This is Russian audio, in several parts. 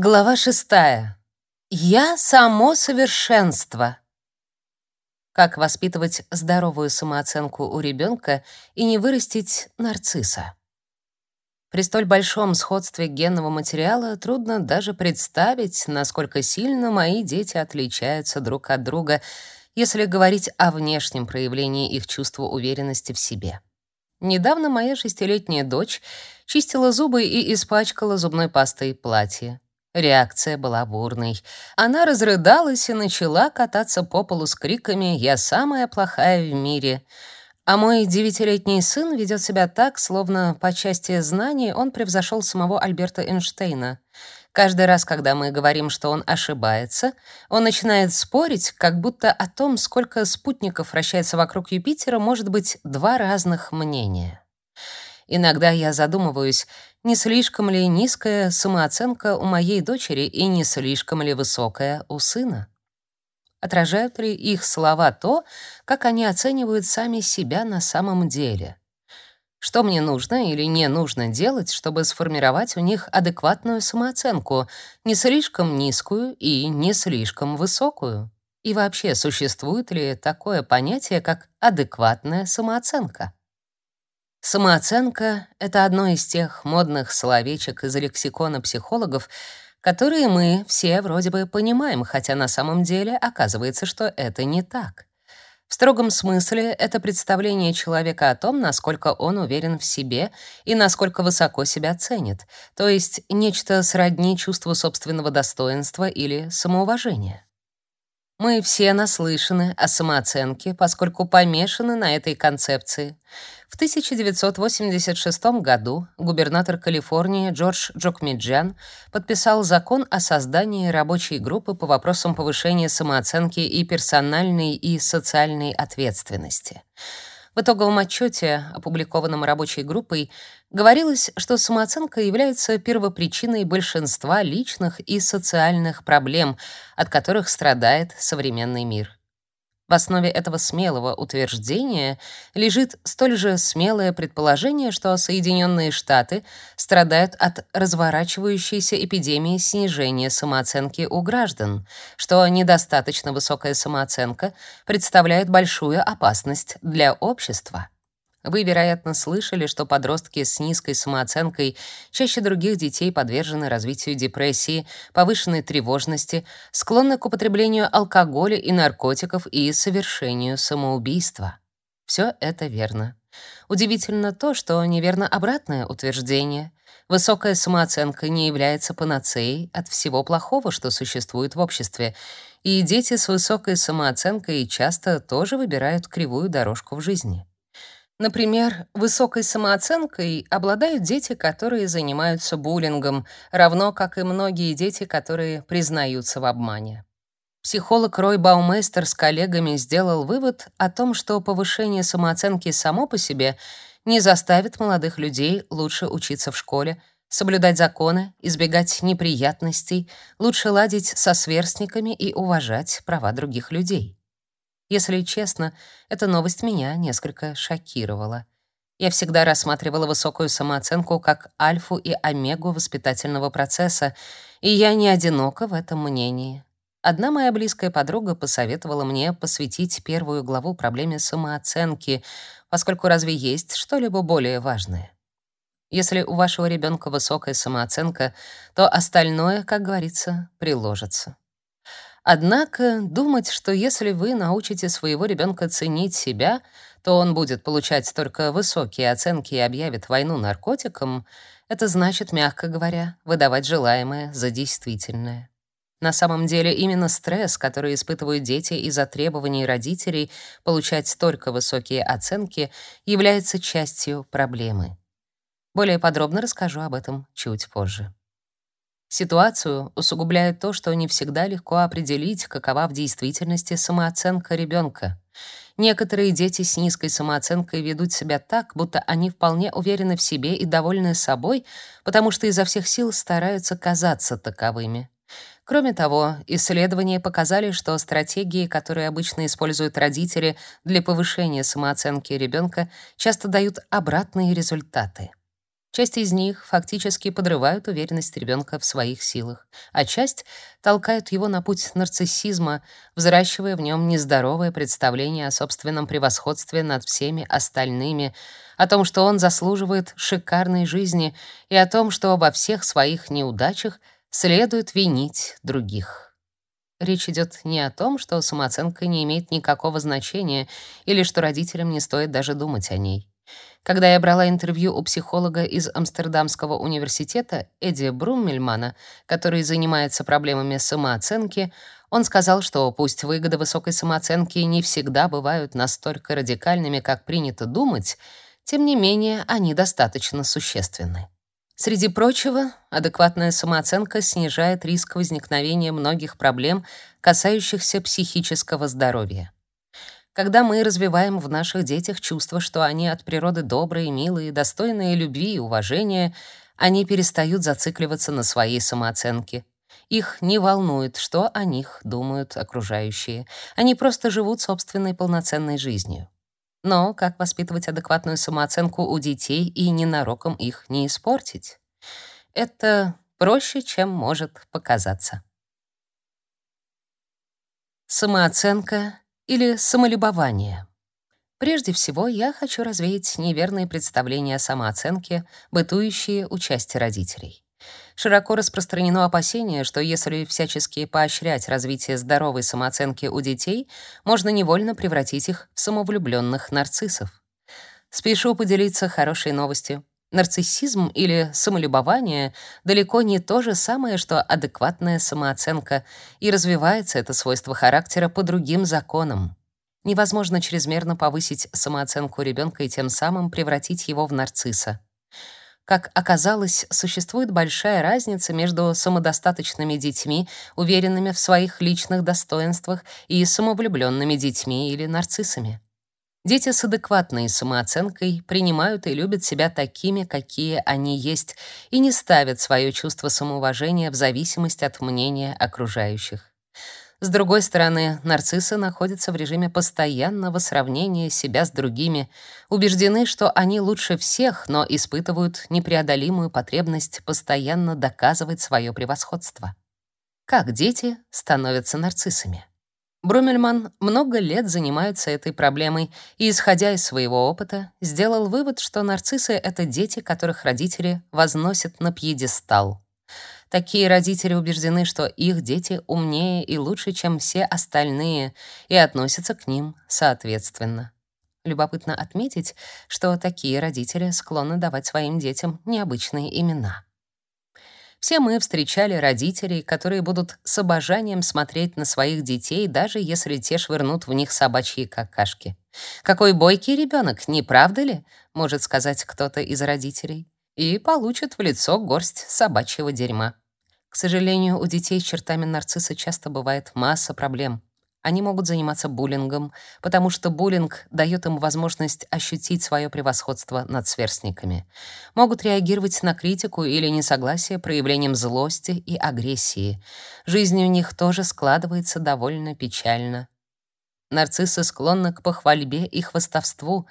Глава шестая. Я само совершенство. Как воспитывать здоровую самооценку у ребенка и не вырастить нарцисса? При столь большом сходстве генного материала трудно даже представить, насколько сильно мои дети отличаются друг от друга, если говорить о внешнем проявлении их чувства уверенности в себе. Недавно моя шестилетняя дочь чистила зубы и испачкала зубной пастой платье. Реакция была бурной. Она разрыдалась и начала кататься по полу с криками «Я самая плохая в мире!». А мой девятилетний сын ведет себя так, словно по части знаний он превзошел самого Альберта Эйнштейна. Каждый раз, когда мы говорим, что он ошибается, он начинает спорить, как будто о том, сколько спутников вращается вокруг Юпитера, может быть два разных мнения. Иногда я задумываюсь, не слишком ли низкая самооценка у моей дочери и не слишком ли высокая у сына. Отражают ли их слова то, как они оценивают сами себя на самом деле? Что мне нужно или не нужно делать, чтобы сформировать у них адекватную самооценку, не слишком низкую и не слишком высокую? И вообще, существует ли такое понятие, как адекватная самооценка? Самооценка — это одно из тех модных словечек из лексикона психологов, которые мы все вроде бы понимаем, хотя на самом деле оказывается, что это не так. В строгом смысле это представление человека о том, насколько он уверен в себе и насколько высоко себя ценит, то есть нечто сродни чувству собственного достоинства или самоуважения. Мы все наслышаны о самооценке, поскольку помешаны на этой концепции. В 1986 году губернатор Калифорнии Джордж Джокмиджан подписал закон о создании рабочей группы по вопросам повышения самооценки и персональной и социальной ответственности. В итоговом отчете, опубликованном рабочей группой, говорилось, что самооценка является первопричиной большинства личных и социальных проблем, от которых страдает современный мир. В основе этого смелого утверждения лежит столь же смелое предположение, что Соединенные Штаты страдают от разворачивающейся эпидемии снижения самооценки у граждан, что недостаточно высокая самооценка представляет большую опасность для общества. Вы, вероятно, слышали, что подростки с низкой самооценкой чаще других детей подвержены развитию депрессии, повышенной тревожности, склонны к употреблению алкоголя и наркотиков и совершению самоубийства. Все это верно. Удивительно то, что неверно обратное утверждение. Высокая самооценка не является панацеей от всего плохого, что существует в обществе, и дети с высокой самооценкой часто тоже выбирают кривую дорожку в жизни. Например, высокой самооценкой обладают дети, которые занимаются буллингом, равно как и многие дети, которые признаются в обмане. Психолог Рой Баумейстер с коллегами сделал вывод о том, что повышение самооценки само по себе не заставит молодых людей лучше учиться в школе, соблюдать законы, избегать неприятностей, лучше ладить со сверстниками и уважать права других людей. Если честно, эта новость меня несколько шокировала. Я всегда рассматривала высокую самооценку как альфу и омегу воспитательного процесса, и я не одинока в этом мнении. Одна моя близкая подруга посоветовала мне посвятить первую главу проблеме самооценки, поскольку разве есть что-либо более важное? Если у вашего ребенка высокая самооценка, то остальное, как говорится, приложится. Однако думать, что если вы научите своего ребенка ценить себя, то он будет получать только высокие оценки и объявит войну наркотикам, это значит, мягко говоря, выдавать желаемое за действительное. На самом деле именно стресс, который испытывают дети из-за требований родителей получать столько высокие оценки, является частью проблемы. Более подробно расскажу об этом чуть позже. Ситуацию усугубляет то, что не всегда легко определить, какова в действительности самооценка ребенка. Некоторые дети с низкой самооценкой ведут себя так, будто они вполне уверены в себе и довольны собой, потому что изо всех сил стараются казаться таковыми. Кроме того, исследования показали, что стратегии, которые обычно используют родители для повышения самооценки ребенка, часто дают обратные результаты. Часть из них фактически подрывают уверенность ребенка в своих силах, а часть толкают его на путь нарциссизма, взращивая в нем нездоровое представление о собственном превосходстве над всеми остальными, о том, что он заслуживает шикарной жизни, и о том, что во всех своих неудачах следует винить других. Речь идет не о том, что самооценка не имеет никакого значения или что родителям не стоит даже думать о ней. Когда я брала интервью у психолога из Амстердамского университета Эдди Бруммельмана, который занимается проблемами самооценки, он сказал, что пусть выгоды высокой самооценки не всегда бывают настолько радикальными, как принято думать, тем не менее они достаточно существенны. Среди прочего, адекватная самооценка снижает риск возникновения многих проблем, касающихся психического здоровья. Когда мы развиваем в наших детях чувство, что они от природы добрые, милые, достойные любви и уважения, они перестают зацикливаться на своей самооценке. Их не волнует, что о них думают окружающие. Они просто живут собственной полноценной жизнью. Но как воспитывать адекватную самооценку у детей и ненароком их не испортить? Это проще, чем может показаться. Самооценка или самолюбование. Прежде всего, я хочу развеять неверные представления о самооценке, бытующие у части родителей. Широко распространено опасение, что если всячески поощрять развитие здоровой самооценки у детей, можно невольно превратить их в самовлюбленных нарциссов. Спешу поделиться хорошей новостью. Нарциссизм или самолюбование далеко не то же самое, что адекватная самооценка, и развивается это свойство характера по другим законам. Невозможно чрезмерно повысить самооценку ребенка и тем самым превратить его в нарцисса. Как оказалось, существует большая разница между самодостаточными детьми, уверенными в своих личных достоинствах, и самовлюбленными детьми или нарциссами. Дети с адекватной самооценкой принимают и любят себя такими, какие они есть, и не ставят свое чувство самоуважения в зависимость от мнения окружающих. С другой стороны, нарциссы находятся в режиме постоянного сравнения себя с другими, убеждены, что они лучше всех, но испытывают непреодолимую потребность постоянно доказывать свое превосходство. Как дети становятся нарциссами? Брумельман много лет занимается этой проблемой и, исходя из своего опыта, сделал вывод, что нарциссы — это дети, которых родители возносят на пьедестал. Такие родители убеждены, что их дети умнее и лучше, чем все остальные, и относятся к ним соответственно. Любопытно отметить, что такие родители склонны давать своим детям необычные имена. Все мы встречали родителей, которые будут с обожанием смотреть на своих детей, даже если те швырнут в них собачьи какашки. «Какой бойкий ребенок, не правда ли?» — может сказать кто-то из родителей. И получит в лицо горсть собачьего дерьма. К сожалению, у детей с чертами нарцисса часто бывает масса проблем. Они могут заниматься буллингом, потому что буллинг дает им возможность ощутить свое превосходство над сверстниками. Могут реагировать на критику или несогласие проявлением злости и агрессии. Жизнь у них тоже складывается довольно печально. Нарциссы склонны к похвальбе и хвастовству,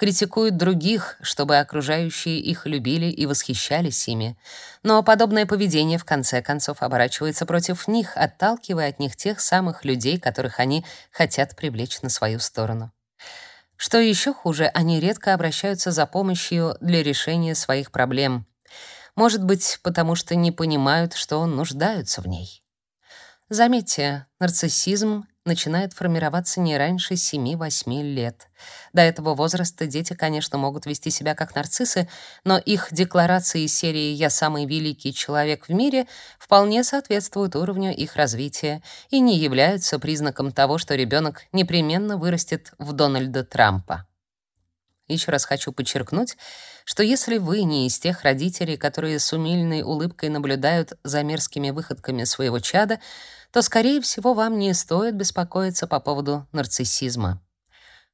критикуют других, чтобы окружающие их любили и восхищались ими. Но подобное поведение в конце концов оборачивается против них, отталкивая от них тех самых людей, которых они хотят привлечь на свою сторону. Что еще хуже, они редко обращаются за помощью для решения своих проблем. Может быть, потому что не понимают, что нуждаются в ней. Заметьте, нарциссизм начинает формироваться не раньше 7-8 лет. До этого возраста дети, конечно, могут вести себя как нарциссы, но их декларации серии «Я самый великий человек в мире» вполне соответствуют уровню их развития и не являются признаком того, что ребенок непременно вырастет в Дональда Трампа. Еще раз хочу подчеркнуть, что если вы не из тех родителей, которые с умильной улыбкой наблюдают за мерзкими выходками своего чада, то, скорее всего, вам не стоит беспокоиться по поводу нарциссизма.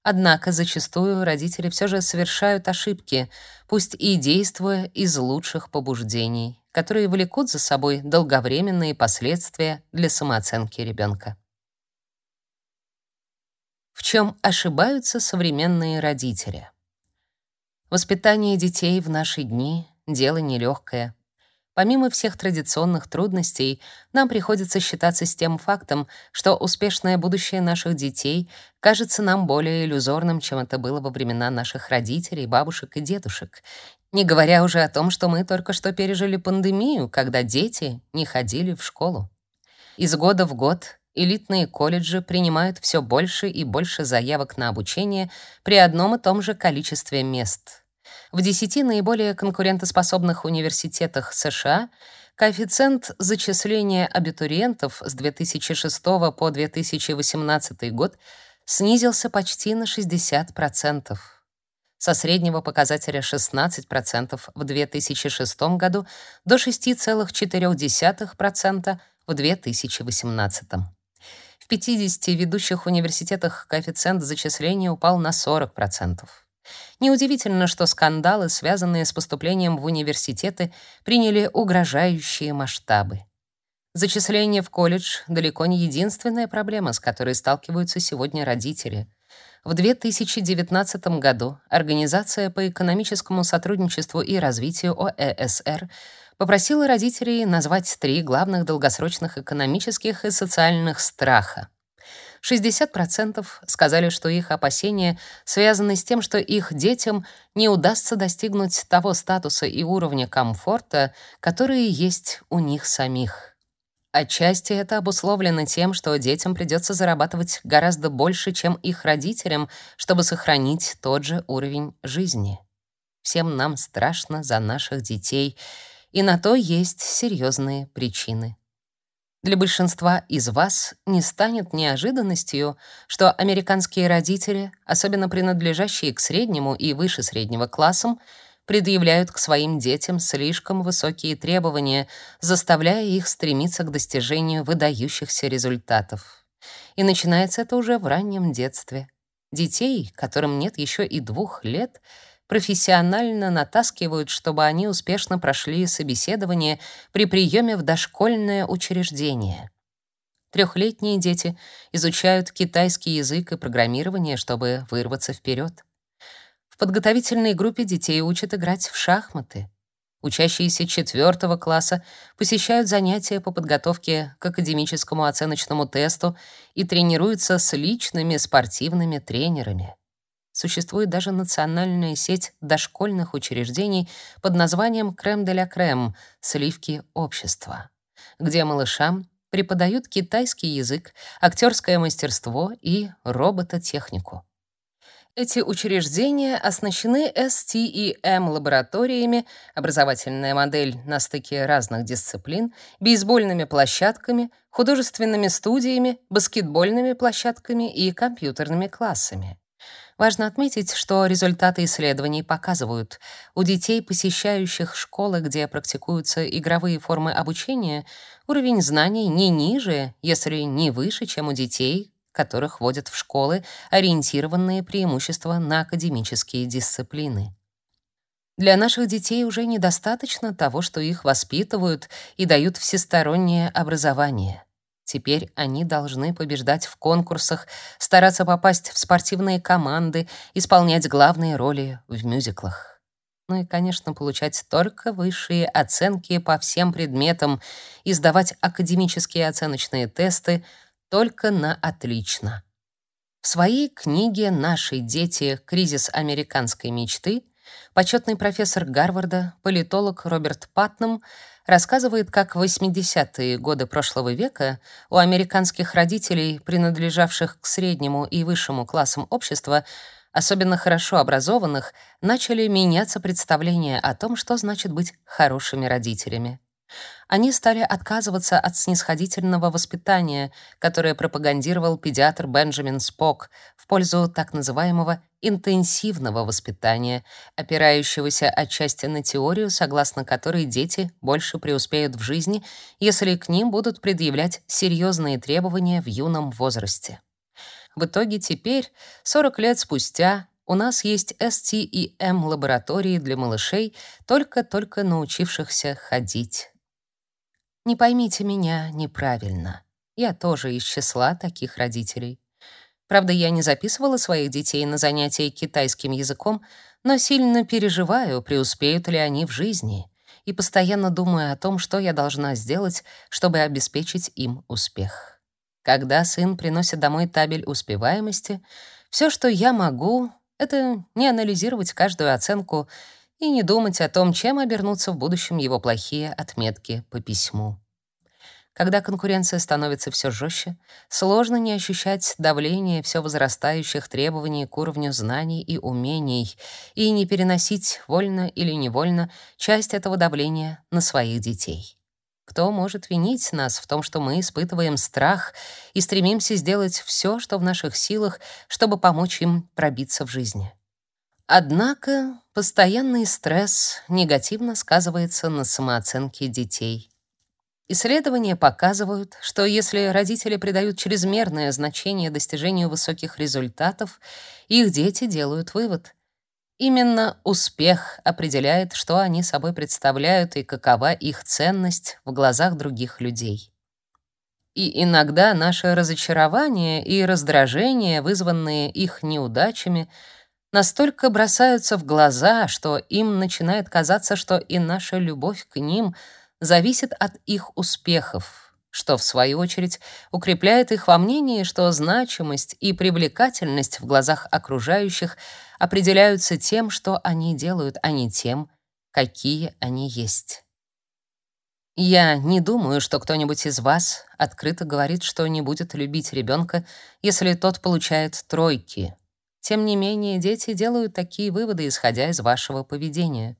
Однако зачастую родители все же совершают ошибки, пусть и действуя из лучших побуждений, которые влекут за собой долговременные последствия для самооценки ребенка. В чем ошибаются современные родители? Воспитание детей в наши дни дело нелегкое. Помимо всех традиционных трудностей, нам приходится считаться с тем фактом, что успешное будущее наших детей кажется нам более иллюзорным, чем это было во времена наших родителей, бабушек и дедушек. Не говоря уже о том, что мы только что пережили пандемию, когда дети не ходили в школу. Из года в год элитные колледжи принимают все больше и больше заявок на обучение при одном и том же количестве мест — в 10 наиболее конкурентоспособных университетах США коэффициент зачисления абитуриентов с 2006 по 2018 год снизился почти на 60%. Со среднего показателя 16% в 2006 году до 6,4% в 2018. В 50 ведущих университетах коэффициент зачисления упал на 40%. Неудивительно, что скандалы, связанные с поступлением в университеты, приняли угрожающие масштабы. Зачисление в колледж далеко не единственная проблема, с которой сталкиваются сегодня родители. В 2019 году Организация по экономическому сотрудничеству и развитию ОЭСР попросила родителей назвать три главных долгосрочных экономических и социальных страха. 60% сказали, что их опасения связаны с тем, что их детям не удастся достигнуть того статуса и уровня комфорта, которые есть у них самих. Отчасти это обусловлено тем, что детям придется зарабатывать гораздо больше, чем их родителям, чтобы сохранить тот же уровень жизни. Всем нам страшно за наших детей, и на то есть серьезные причины. Для большинства из вас не станет неожиданностью, что американские родители, особенно принадлежащие к среднему и выше среднего классам, предъявляют к своим детям слишком высокие требования, заставляя их стремиться к достижению выдающихся результатов. И начинается это уже в раннем детстве. Детей, которым нет еще и двух лет, профессионально натаскивают, чтобы они успешно прошли собеседование при приеме в дошкольное учреждение. Трехлетние дети изучают китайский язык и программирование, чтобы вырваться вперед. В подготовительной группе детей учат играть в шахматы. Учащиеся четвертого класса посещают занятия по подготовке к академическому оценочному тесту и тренируются с личными спортивными тренерами. Существует даже национальная сеть дошкольных учреждений под названием «Крем де ля Крем» — «Сливки общества», где малышам преподают китайский язык, актерское мастерство и робототехнику. Эти учреждения оснащены STEM-лабораториями, образовательная модель на стыке разных дисциплин, бейсбольными площадками, художественными студиями, баскетбольными площадками и компьютерными классами. Важно отметить, что результаты исследований показывают, у детей, посещающих школы, где практикуются игровые формы обучения, уровень знаний не ниже, если не выше, чем у детей, которых водят в школы, ориентированные преимущества на академические дисциплины. Для наших детей уже недостаточно того, что их воспитывают и дают всестороннее образование. Теперь они должны побеждать в конкурсах, стараться попасть в спортивные команды, исполнять главные роли в мюзиклах. Ну и, конечно, получать только высшие оценки по всем предметам и сдавать академические оценочные тесты только на отлично. В своей книге «Наши дети. Кризис американской мечты» почетный профессор Гарварда, политолог Роберт Патнам рассказывает, как в 80-е годы прошлого века у американских родителей, принадлежавших к среднему и высшему классам общества, особенно хорошо образованных, начали меняться представления о том, что значит быть хорошими родителями. Они стали отказываться от снисходительного воспитания, которое пропагандировал педиатр Бенджамин Спок, в пользу так называемого интенсивного воспитания, опирающегося отчасти на теорию, согласно которой дети больше преуспеют в жизни, если к ним будут предъявлять серьезные требования в юном возрасте. В итоге теперь, 40 лет спустя, у нас есть STEM-лаборатории для малышей, только-только научившихся ходить. Не поймите меня неправильно. Я тоже из числа таких родителей. Правда, я не записывала своих детей на занятия китайским языком, но сильно переживаю, преуспеют ли они в жизни, и постоянно думаю о том, что я должна сделать, чтобы обеспечить им успех. Когда сын приносит домой табель успеваемости, все, что я могу, это не анализировать каждую оценку и не думать о том, чем обернутся в будущем его плохие отметки по письму. Когда конкуренция становится все жестче, сложно не ощущать давление все возрастающих требований к уровню знаний и умений и не переносить вольно или невольно часть этого давления на своих детей. Кто может винить нас в том, что мы испытываем страх и стремимся сделать все, что в наших силах, чтобы помочь им пробиться в жизни? Однако постоянный стресс негативно сказывается на самооценке детей. Исследования показывают, что если родители придают чрезмерное значение достижению высоких результатов, их дети делают вывод. Именно успех определяет, что они собой представляют и какова их ценность в глазах других людей. И иногда наше разочарование и раздражение, вызванные их неудачами, настолько бросаются в глаза, что им начинает казаться, что и наша любовь к ним — зависит от их успехов, что в свою очередь укрепляет их во мнении, что значимость и привлекательность в глазах окружающих определяются тем, что они делают, а не тем, какие они есть. Я не думаю, что кто-нибудь из вас открыто говорит, что не будет любить ребенка, если тот получает тройки. Тем не менее, дети делают такие выводы, исходя из вашего поведения.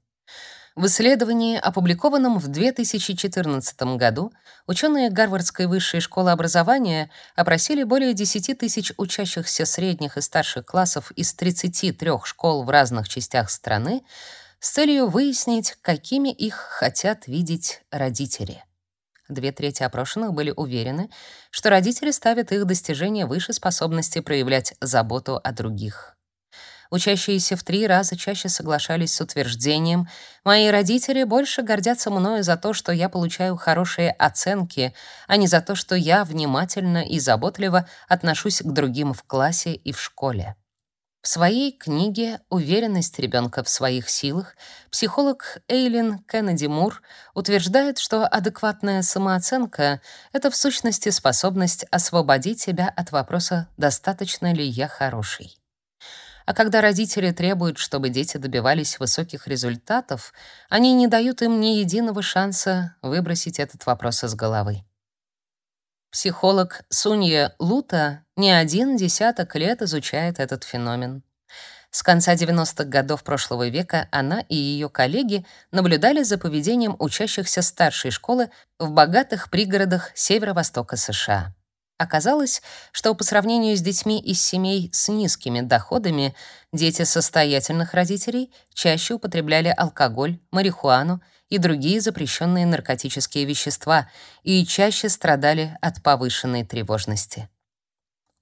В исследовании, опубликованном в 2014 году, ученые Гарвардской высшей школы образования опросили более 10 тысяч учащихся средних и старших классов из 33 школ в разных частях страны с целью выяснить, какими их хотят видеть родители. Две трети опрошенных были уверены, что родители ставят их достижения выше способности проявлять заботу о других. Учащиеся в три раза чаще соглашались с утверждением «Мои родители больше гордятся мною за то, что я получаю хорошие оценки, а не за то, что я внимательно и заботливо отношусь к другим в классе и в школе». В своей книге «Уверенность ребенка в своих силах» психолог Эйлин Кеннеди Мур утверждает, что адекватная самооценка — это в сущности способность освободить себя от вопроса «достаточно ли я хороший?». А когда родители требуют, чтобы дети добивались высоких результатов, они не дают им ни единого шанса выбросить этот вопрос из головы. Психолог Сунья Лута не один десяток лет изучает этот феномен. С конца 90-х годов прошлого века она и ее коллеги наблюдали за поведением учащихся старшей школы в богатых пригородах северо-востока США. Оказалось, что по сравнению с детьми из семей с низкими доходами, дети состоятельных родителей чаще употребляли алкоголь, марихуану и другие запрещенные наркотические вещества и чаще страдали от повышенной тревожности.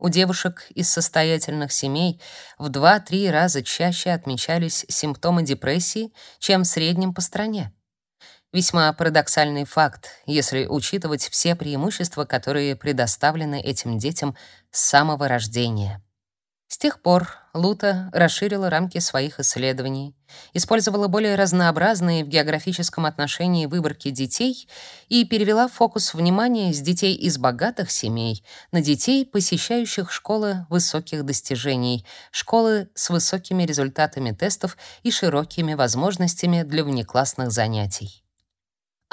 У девушек из состоятельных семей в 2-3 раза чаще отмечались симптомы депрессии, чем в среднем по стране. Весьма парадоксальный факт, если учитывать все преимущества, которые предоставлены этим детям с самого рождения. С тех пор Лута расширила рамки своих исследований, использовала более разнообразные в географическом отношении выборки детей и перевела фокус внимания с детей из богатых семей на детей, посещающих школы высоких достижений, школы с высокими результатами тестов и широкими возможностями для внеклассных занятий.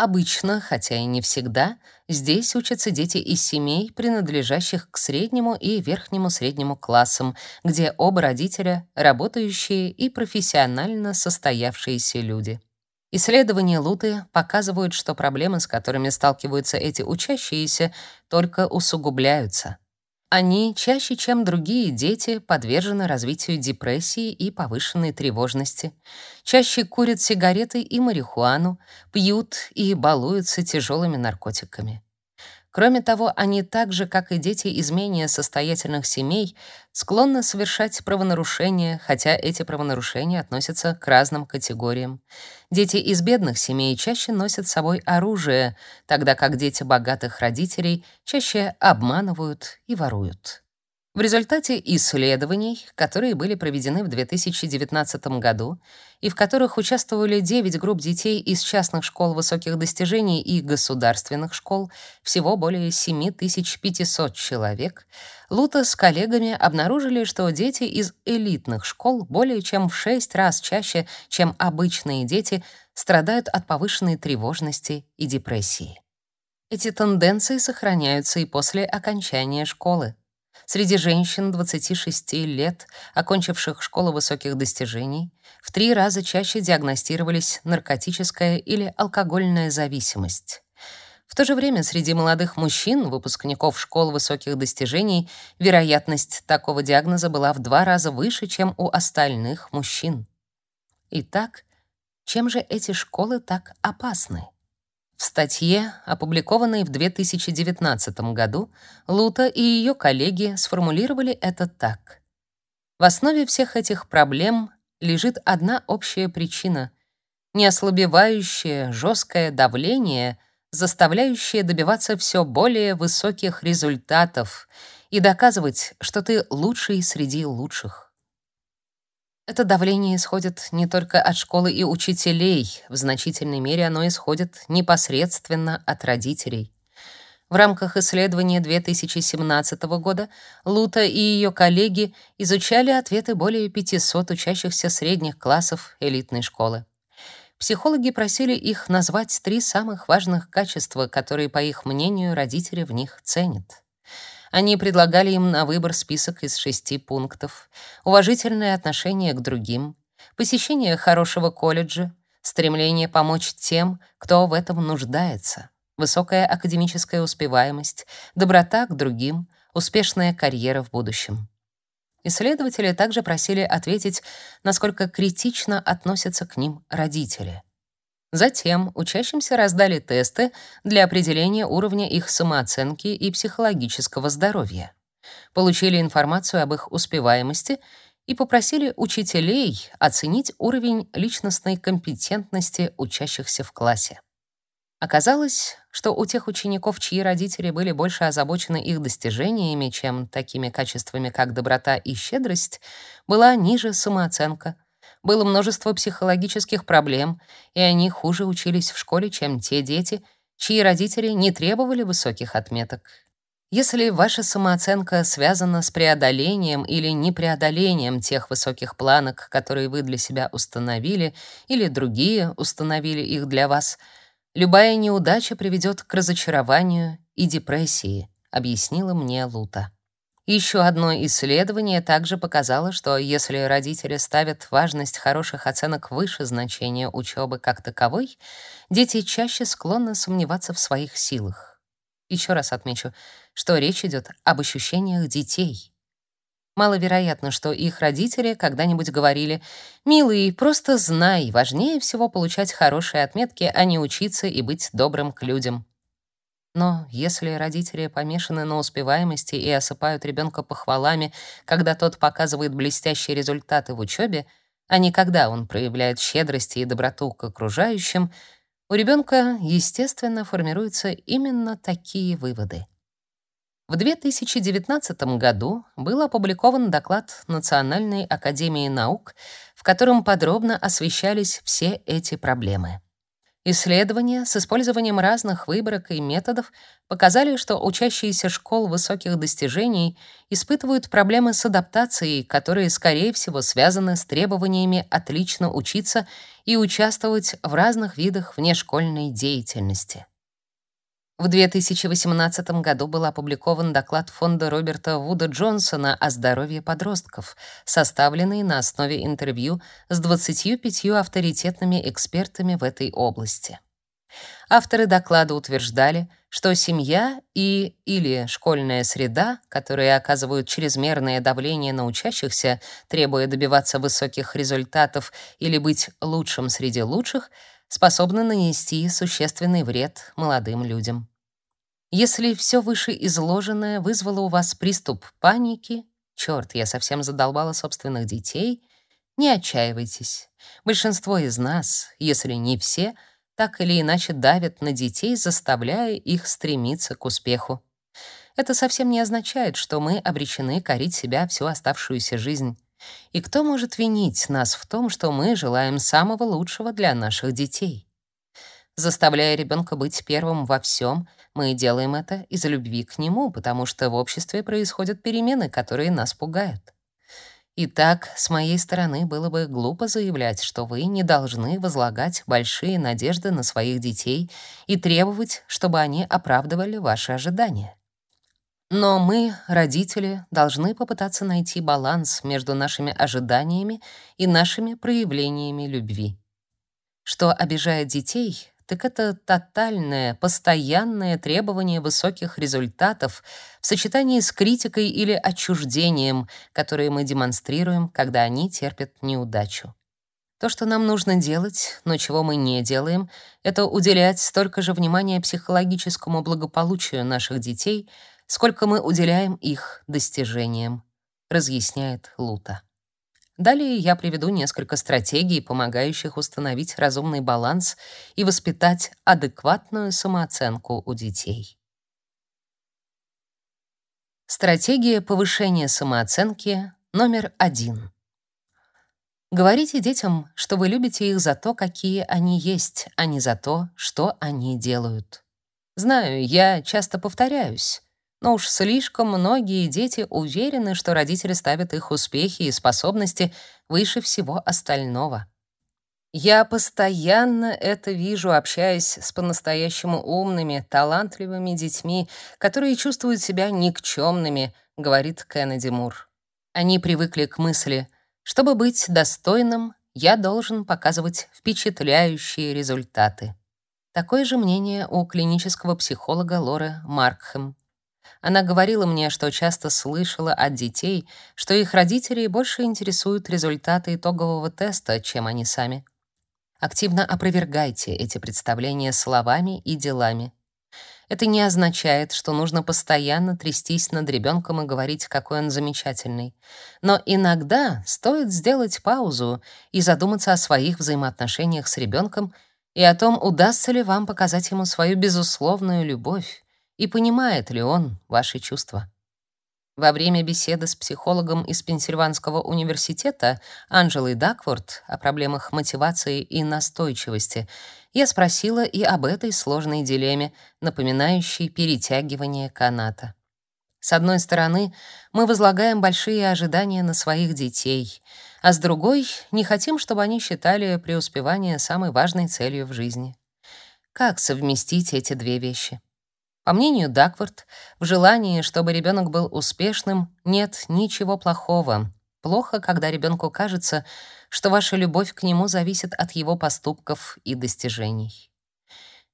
Обычно, хотя и не всегда, здесь учатся дети из семей, принадлежащих к среднему и верхнему среднему классам, где оба родителя — работающие и профессионально состоявшиеся люди. Исследования Луты показывают, что проблемы, с которыми сталкиваются эти учащиеся, только усугубляются. Они чаще, чем другие дети, подвержены развитию депрессии и повышенной тревожности. Чаще курят сигареты и марихуану, пьют и балуются тяжелыми наркотиками. Кроме того, они так же, как и дети из менее состоятельных семей, склонны совершать правонарушения, хотя эти правонарушения относятся к разным категориям. Дети из бедных семей чаще носят с собой оружие, тогда как дети богатых родителей чаще обманывают и воруют. В результате исследований, которые были проведены в 2019 году и в которых участвовали 9 групп детей из частных школ высоких достижений и государственных школ, всего более 7500 человек, Лута с коллегами обнаружили, что дети из элитных школ более чем в 6 раз чаще, чем обычные дети, страдают от повышенной тревожности и депрессии. Эти тенденции сохраняются и после окончания школы. Среди женщин 26 лет, окончивших школу высоких достижений, в три раза чаще диагностировались наркотическая или алкогольная зависимость. В то же время среди молодых мужчин, выпускников школ высоких достижений, вероятность такого диагноза была в два раза выше, чем у остальных мужчин. Итак, чем же эти школы так опасны? В статье, опубликованной в 2019 году, Лута и ее коллеги сформулировали это так. В основе всех этих проблем лежит одна общая причина — неослабевающее жесткое давление, заставляющее добиваться все более высоких результатов и доказывать, что ты лучший среди лучших. Это давление исходит не только от школы и учителей, в значительной мере оно исходит непосредственно от родителей. В рамках исследования 2017 года Лута и ее коллеги изучали ответы более 500 учащихся средних классов элитной школы. Психологи просили их назвать три самых важных качества, которые, по их мнению, родители в них ценят. Они предлагали им на выбор список из шести пунктов: уважительное отношение к другим, посещение хорошего колледжа, стремление помочь тем, кто в этом нуждается, высокая академическая успеваемость, доброта к другим, успешная карьера в будущем. Исследователи также просили ответить, насколько критично относятся к ним родители. Затем учащимся раздали тесты для определения уровня их самооценки и психологического здоровья. Получили информацию об их успеваемости и попросили учителей оценить уровень личностной компетентности учащихся в классе. Оказалось, что у тех учеников, чьи родители были больше озабочены их достижениями, чем такими качествами, как доброта и щедрость, была ниже самооценка — было множество психологических проблем, и они хуже учились в школе, чем те дети, чьи родители не требовали высоких отметок. Если ваша самооценка связана с преодолением или непреодолением тех высоких планок, которые вы для себя установили, или другие установили их для вас, любая неудача приведет к разочарованию и депрессии, объяснила мне Лута. Еще одно исследование также показало, что если родители ставят важность хороших оценок выше значения учебы как таковой, дети чаще склонны сомневаться в своих силах. Еще раз отмечу, что речь идет об ощущениях детей. Маловероятно, что их родители когда-нибудь говорили «Милый, просто знай, важнее всего получать хорошие отметки, а не учиться и быть добрым к людям». Но если родители помешаны на успеваемости и осыпают ребенка похвалами, когда тот показывает блестящие результаты в учебе, а не когда он проявляет щедрость и доброту к окружающим, у ребенка, естественно, формируются именно такие выводы. В 2019 году был опубликован доклад Национальной академии наук, в котором подробно освещались все эти проблемы. Исследования с использованием разных выборок и методов показали, что учащиеся школ высоких достижений испытывают проблемы с адаптацией, которые, скорее всего, связаны с требованиями отлично учиться и участвовать в разных видах внешкольной деятельности. В 2018 году был опубликован доклад фонда Роберта Вуда Джонсона о здоровье подростков, составленный на основе интервью с 25 авторитетными экспертами в этой области. Авторы доклада утверждали, что семья и или школьная среда, которые оказывают чрезмерное давление на учащихся, требуя добиваться высоких результатов или быть лучшим среди лучших, способны нанести существенный вред молодым людям. Если все вышеизложенное вызвало у вас приступ паники, черт, я совсем задолбала собственных детей, не отчаивайтесь. Большинство из нас, если не все, так или иначе давят на детей, заставляя их стремиться к успеху. это совсем не означает, что мы обречены корить себя всю оставшуюся жизнь. И кто может винить нас в том, что мы желаем самого лучшего для наших детей? Заставляя ребенка быть первым во всем, мы делаем это из любви к нему, потому что в обществе происходят перемены, которые нас пугают. Итак, с моей стороны было бы глупо заявлять, что вы не должны возлагать большие надежды на своих детей и требовать, чтобы они оправдывали ваши ожидания. Но мы, родители, должны попытаться найти баланс между нашими ожиданиями и нашими проявлениями любви. Что обижает детей, так это тотальное, постоянное требование высоких результатов в сочетании с критикой или отчуждением, которые мы демонстрируем, когда они терпят неудачу. То, что нам нужно делать, но чего мы не делаем, это уделять столько же внимания психологическому благополучию наших детей, сколько мы уделяем их достижениям, разъясняет Лута. Далее я приведу несколько стратегий, помогающих установить разумный баланс и воспитать адекватную самооценку у детей. Стратегия повышения самооценки номер один. Говорите детям, что вы любите их за то, какие они есть, а не за то, что они делают. Знаю, я часто повторяюсь, но уж слишком многие дети уверены, что родители ставят их успехи и способности выше всего остального. Я постоянно это вижу, общаясь с по-настоящему умными, талантливыми детьми, которые чувствуют себя никчемными, говорит Кеннеди Мур. Они привыкли к мысли, чтобы быть достойным, я должен показывать впечатляющие результаты. Такое же мнение у клинического психолога Лоры Маркхэм. Она говорила мне, что часто слышала от детей, что их родителей больше интересуют результаты итогового теста, чем они сами. Активно опровергайте эти представления словами и делами. Это не означает, что нужно постоянно трястись над ребенком и говорить, какой он замечательный. Но иногда стоит сделать паузу и задуматься о своих взаимоотношениях с ребенком и о том, удастся ли вам показать ему свою безусловную любовь, и понимает ли он ваши чувства. Во время беседы с психологом из Пенсильванского университета Анжелой Дакворт о проблемах мотивации и настойчивости я спросила и об этой сложной дилемме, напоминающей перетягивание каната. С одной стороны, мы возлагаем большие ожидания на своих детей, а с другой не хотим, чтобы они считали преуспевание самой важной целью в жизни. Как совместить эти две вещи? По мнению Дакворт, в желании, чтобы ребенок был успешным, нет ничего плохого. Плохо, когда ребенку кажется, что ваша любовь к нему зависит от его поступков и достижений.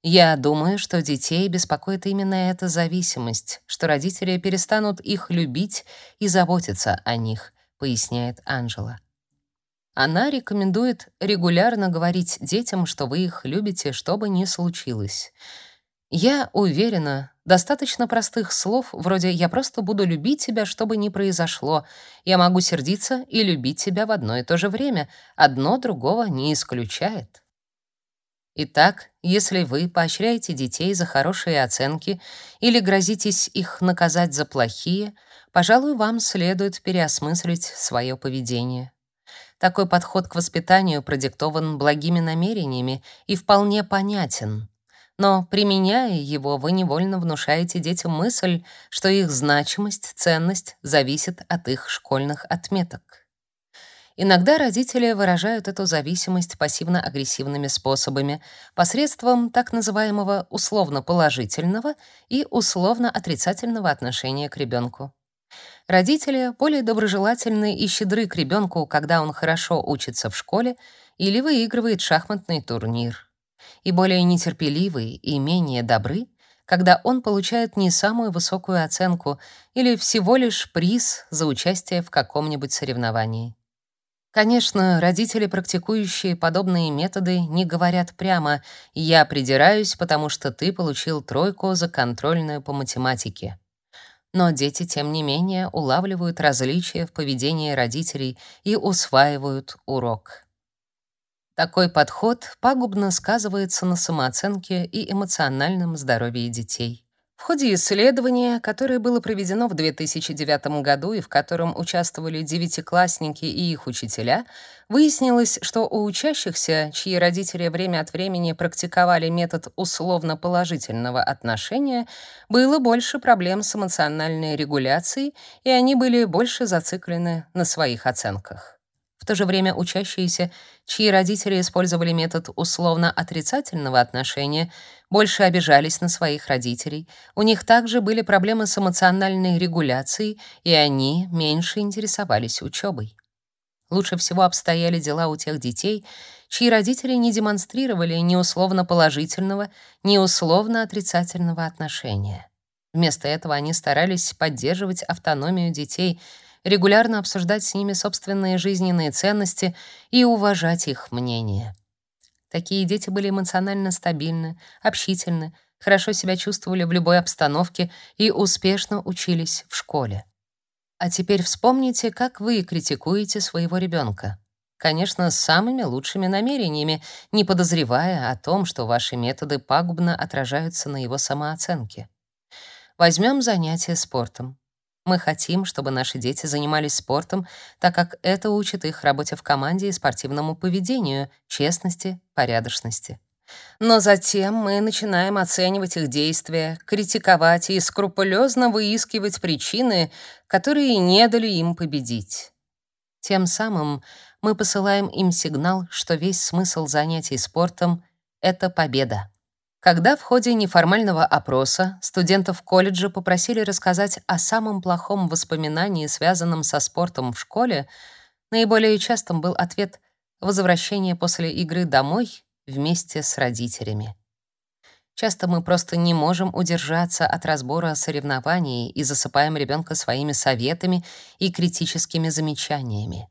Я думаю, что детей беспокоит именно эта зависимость, что родители перестанут их любить и заботиться о них, поясняет Анжела. Она рекомендует регулярно говорить детям, что вы их любите, что бы ни случилось. Я уверена, достаточно простых слов, вроде «я просто буду любить тебя, что бы ни произошло». Я могу сердиться и любить тебя в одно и то же время. Одно другого не исключает. Итак, если вы поощряете детей за хорошие оценки или грозитесь их наказать за плохие, пожалуй, вам следует переосмыслить свое поведение. Такой подход к воспитанию продиктован благими намерениями и вполне понятен. Но применяя его, вы невольно внушаете детям мысль, что их значимость, ценность зависит от их школьных отметок. Иногда родители выражают эту зависимость пассивно-агрессивными способами посредством так называемого условно-положительного и условно-отрицательного отношения к ребенку. Родители более доброжелательны и щедры к ребенку, когда он хорошо учится в школе или выигрывает шахматный турнир и более нетерпеливые и менее добры, когда он получает не самую высокую оценку или всего лишь приз за участие в каком-нибудь соревновании. Конечно, родители, практикующие подобные методы, не говорят прямо «я придираюсь, потому что ты получил тройку за контрольную по математике». Но дети, тем не менее, улавливают различия в поведении родителей и усваивают урок. Такой подход пагубно сказывается на самооценке и эмоциональном здоровье детей. В ходе исследования, которое было проведено в 2009 году и в котором участвовали девятиклассники и их учителя, выяснилось, что у учащихся, чьи родители время от времени практиковали метод условно-положительного отношения, было больше проблем с эмоциональной регуляцией, и они были больше зациклены на своих оценках. То же время учащиеся, чьи родители использовали метод условно-отрицательного отношения, больше обижались на своих родителей. У них также были проблемы с эмоциональной регуляцией, и они меньше интересовались учебой. Лучше всего обстояли дела у тех детей, чьи родители не демонстрировали ни условно положительного, ни условно отрицательного отношения. Вместо этого они старались поддерживать автономию детей — регулярно обсуждать с ними собственные жизненные ценности и уважать их мнение. Такие дети были эмоционально стабильны, общительны, хорошо себя чувствовали в любой обстановке и успешно учились в школе. А теперь вспомните, как вы критикуете своего ребенка. Конечно, с самыми лучшими намерениями, не подозревая о том, что ваши методы пагубно отражаются на его самооценке. Возьмем занятие спортом. Мы хотим, чтобы наши дети занимались спортом, так как это учит их работе в команде и спортивному поведению, честности, порядочности. Но затем мы начинаем оценивать их действия, критиковать и скрупулезно выискивать причины, которые не дали им победить. Тем самым мы посылаем им сигнал, что весь смысл занятий спортом — это победа. Когда в ходе неформального опроса студентов колледжа попросили рассказать о самом плохом воспоминании, связанном со спортом в школе, наиболее частым был ответ «возвращение после игры домой вместе с родителями». Часто мы просто не можем удержаться от разбора соревнований и засыпаем ребенка своими советами и критическими замечаниями.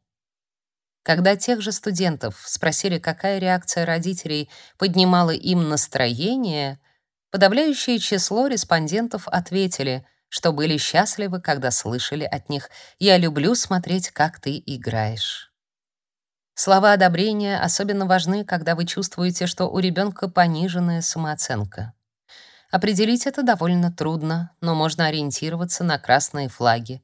Когда тех же студентов спросили, какая реакция родителей поднимала им настроение, подавляющее число респондентов ответили, что были счастливы, когда слышали от них «Я люблю смотреть, как ты играешь». Слова одобрения особенно важны, когда вы чувствуете, что у ребенка пониженная самооценка. Определить это довольно трудно, но можно ориентироваться на красные флаги.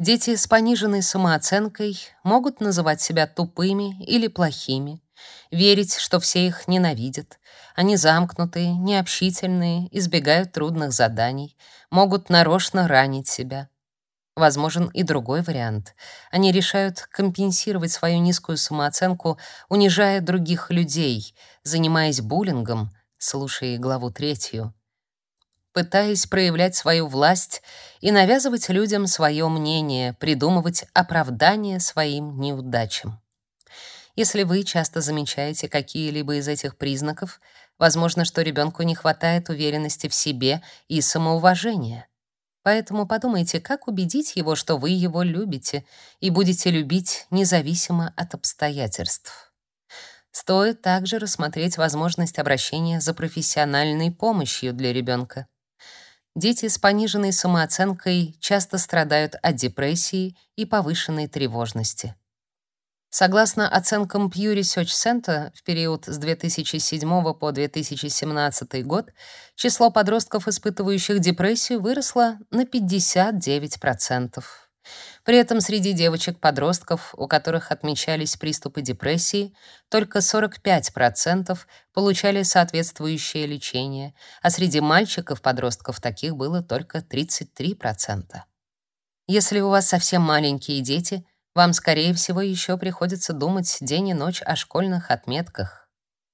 Дети с пониженной самооценкой могут называть себя тупыми или плохими, верить, что все их ненавидят. Они замкнутые, необщительные, избегают трудных заданий, могут нарочно ранить себя. Возможен и другой вариант. Они решают компенсировать свою низкую самооценку, унижая других людей, занимаясь буллингом, слушая главу третью, пытаясь проявлять свою власть и навязывать людям свое мнение, придумывать оправдания своим неудачам. Если вы часто замечаете какие-либо из этих признаков, возможно, что ребенку не хватает уверенности в себе и самоуважения. Поэтому подумайте, как убедить его, что вы его любите и будете любить независимо от обстоятельств. Стоит также рассмотреть возможность обращения за профессиональной помощью для ребенка. Дети с пониженной самооценкой часто страдают от депрессии и повышенной тревожности. Согласно оценкам Pew Research Center, в период с 2007 по 2017 год число подростков, испытывающих депрессию, выросло на 59%. При этом среди девочек-подростков, у которых отмечались приступы депрессии, только 45% получали соответствующее лечение, а среди мальчиков-подростков таких было только 33%. Если у вас совсем маленькие дети, вам, скорее всего, еще приходится думать день и ночь о школьных отметках.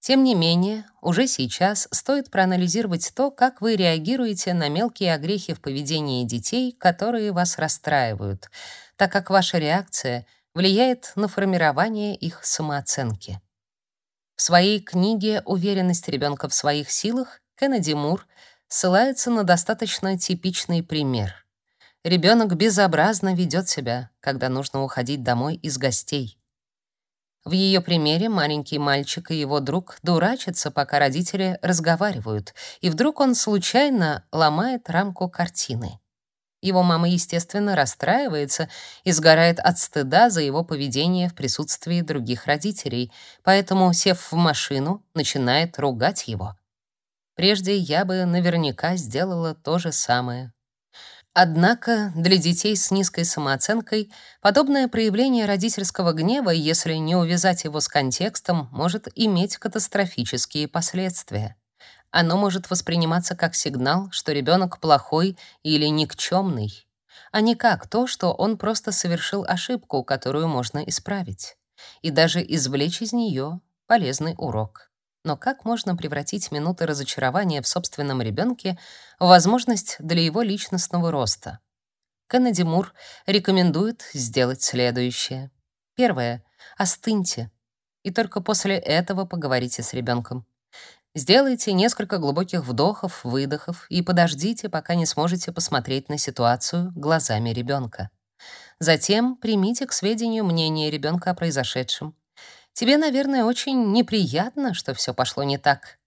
Тем не менее, уже сейчас стоит проанализировать то, как вы реагируете на мелкие огрехи в поведении детей, которые вас расстраивают, так как ваша реакция влияет на формирование их самооценки. В своей книге «Уверенность ребенка в своих силах» Кеннеди Мур ссылается на достаточно типичный пример. Ребенок безобразно ведет себя, когда нужно уходить домой из гостей. В ее примере маленький мальчик и его друг дурачатся, пока родители разговаривают, и вдруг он случайно ломает рамку картины. Его мама, естественно, расстраивается и сгорает от стыда за его поведение в присутствии других родителей, поэтому, сев в машину, начинает ругать его. Прежде я бы наверняка сделала то же самое. Однако для детей с низкой самооценкой подобное проявление родительского гнева, если не увязать его с контекстом, может иметь катастрофические последствия. Оно может восприниматься как сигнал, что ребенок плохой или никчемный, а не как то, что он просто совершил ошибку, которую можно исправить, и даже извлечь из нее полезный урок. Но как можно превратить минуты разочарования в собственном ребенке в возможность для его личностного роста? Кеннеди Мур рекомендует сделать следующее. Первое. Остыньте. И только после этого поговорите с ребенком. Сделайте несколько глубоких вдохов, выдохов и подождите, пока не сможете посмотреть на ситуацию глазами ребенка. Затем примите к сведению мнение ребенка о произошедшем. Тебе, наверное, очень неприятно, что все пошло не так.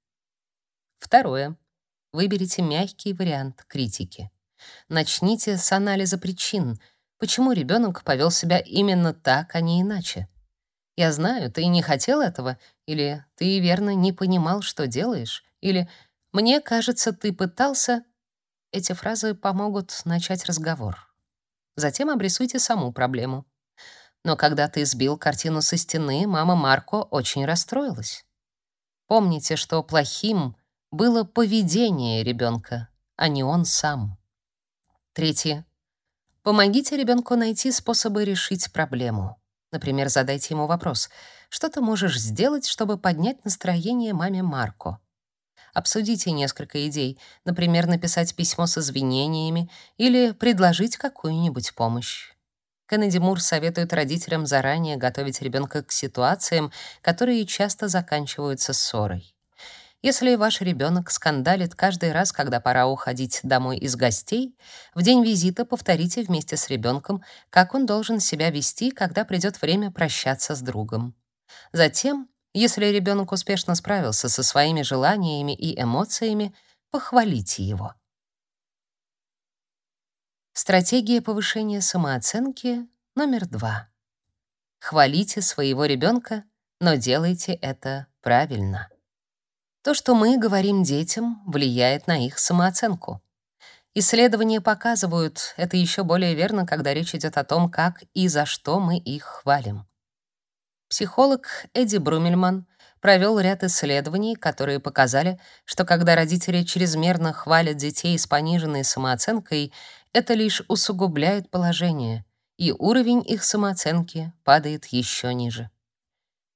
Второе. Выберите мягкий вариант критики. Начните с анализа причин, почему ребенок повел себя именно так, а не иначе. Я знаю, ты не хотел этого, или ты верно не понимал, что делаешь, или мне кажется, ты пытался. Эти фразы помогут начать разговор. Затем обрисуйте саму проблему. Но когда ты сбил картину со стены, мама Марко очень расстроилась. Помните, что плохим было поведение ребенка, а не он сам. Третье. Помогите ребенку найти способы решить проблему. Например, задайте ему вопрос: "Что ты можешь сделать, чтобы поднять настроение маме Марко?" Обсудите несколько идей, например, написать письмо с извинениями или предложить какую-нибудь помощь. Кеннеди Мур советует родителям заранее готовить ребенка к ситуациям, которые часто заканчиваются ссорой. Если ваш ребенок скандалит каждый раз, когда пора уходить домой из гостей, в день визита повторите вместе с ребенком, как он должен себя вести, когда придет время прощаться с другом. Затем, если ребенок успешно справился со своими желаниями и эмоциями, похвалите его. Стратегия повышения самооценки номер два. Хвалите своего ребенка, но делайте это правильно. То, что мы говорим детям, влияет на их самооценку. Исследования показывают, это еще более верно, когда речь идет о том, как и за что мы их хвалим. Психолог Эдди Брумельман провел ряд исследований, которые показали, что когда родители чрезмерно хвалят детей с пониженной самооценкой, это лишь усугубляет положение, и уровень их самооценки падает еще ниже.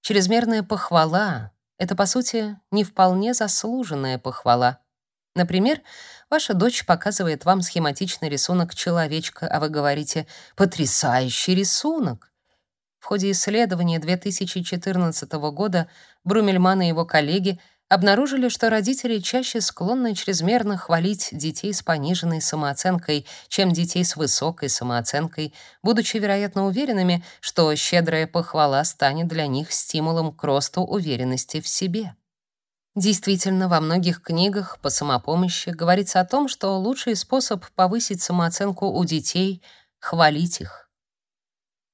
Чрезмерная похвала — это, по сути, не вполне заслуженная похвала. Например, ваша дочь показывает вам схематичный рисунок человечка, а вы говорите «потрясающий рисунок». В ходе исследования 2014 года Брумельман и его коллеги обнаружили, что родители чаще склонны чрезмерно хвалить детей с пониженной самооценкой, чем детей с высокой самооценкой, будучи, вероятно, уверенными, что щедрая похвала станет для них стимулом к росту уверенности в себе. Действительно, во многих книгах по самопомощи говорится о том, что лучший способ повысить самооценку у детей — хвалить их.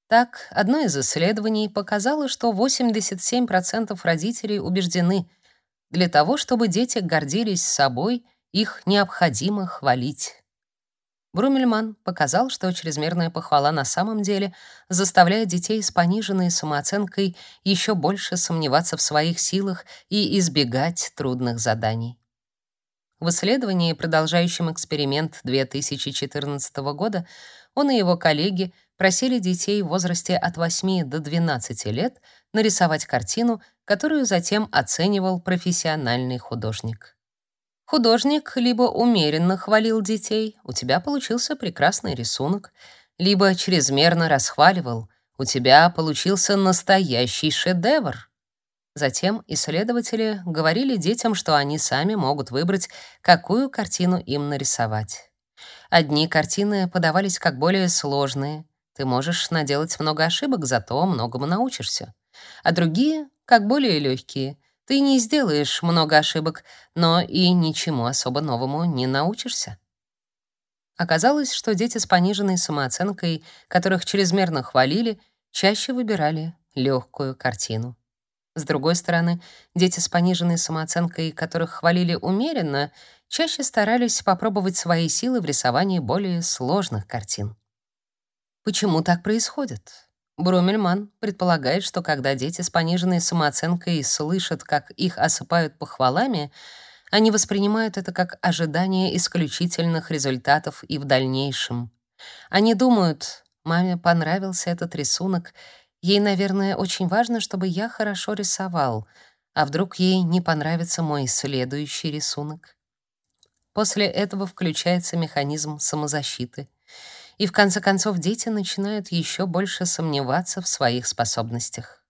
Так, одно из исследований показало, что 87% родителей убеждены, для того, чтобы дети гордились собой, их необходимо хвалить. Брумельман показал, что чрезмерная похвала на самом деле заставляет детей с пониженной самооценкой еще больше сомневаться в своих силах и избегать трудных заданий. В исследовании, продолжающем эксперимент 2014 года, он и его коллеги просили детей в возрасте от 8 до 12 лет нарисовать картину, которую затем оценивал профессиональный художник. Художник либо умеренно хвалил детей, у тебя получился прекрасный рисунок, либо чрезмерно расхваливал, у тебя получился настоящий шедевр. Затем исследователи говорили детям, что они сами могут выбрать, какую картину им нарисовать. Одни картины подавались как более сложные, ты можешь наделать много ошибок, зато многому научишься. А другие, как более легкие, ты не сделаешь много ошибок, но и ничему особо новому не научишься. Оказалось, что дети с пониженной самооценкой, которых чрезмерно хвалили, чаще выбирали легкую картину. С другой стороны, дети с пониженной самооценкой, которых хвалили умеренно, чаще старались попробовать свои силы в рисовании более сложных картин. Почему так происходит? Брумельман предполагает, что когда дети с пониженной самооценкой слышат, как их осыпают похвалами, они воспринимают это как ожидание исключительных результатов и в дальнейшем. Они думают, маме понравился этот рисунок, ей, наверное, очень важно, чтобы я хорошо рисовал, а вдруг ей не понравится мой следующий рисунок. После этого включается механизм самозащиты. И в конце концов дети начинают еще больше сомневаться в своих способностях.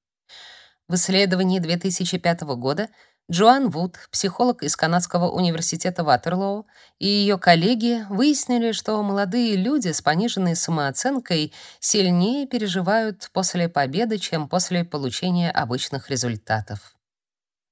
В исследовании 2005 года Джоан Вуд, психолог из Канадского университета Ватерлоу, и ее коллеги выяснили, что молодые люди с пониженной самооценкой сильнее переживают после победы, чем после получения обычных результатов.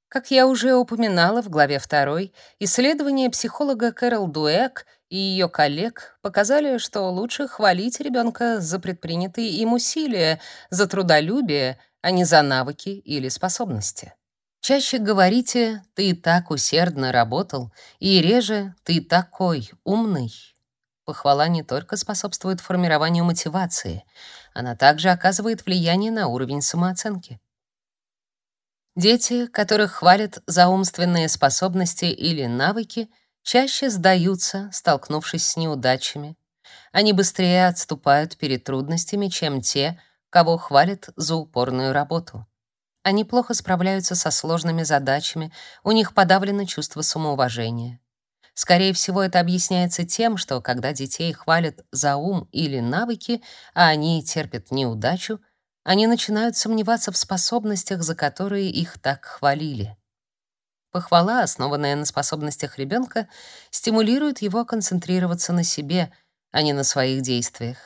Как я уже упоминала в главе 2, исследования психолога Кэрол Дуэк и ее коллег показали, что лучше хвалить ребенка за предпринятые им усилия, за трудолюбие, а не за навыки или способности. Чаще говорите «ты так усердно работал» и реже «ты такой умный». Похвала не только способствует формированию мотивации, она также оказывает влияние на уровень самооценки. Дети, которых хвалят за умственные способности или навыки, чаще сдаются, столкнувшись с неудачами. Они быстрее отступают перед трудностями, чем те, кого хвалят за упорную работу. Они плохо справляются со сложными задачами, у них подавлено чувство самоуважения. Скорее всего, это объясняется тем, что когда детей хвалят за ум или навыки, а они терпят неудачу, они начинают сомневаться в способностях, за которые их так хвалили. Похвала, основанная на способностях ребенка, стимулирует его концентрироваться на себе, а не на своих действиях.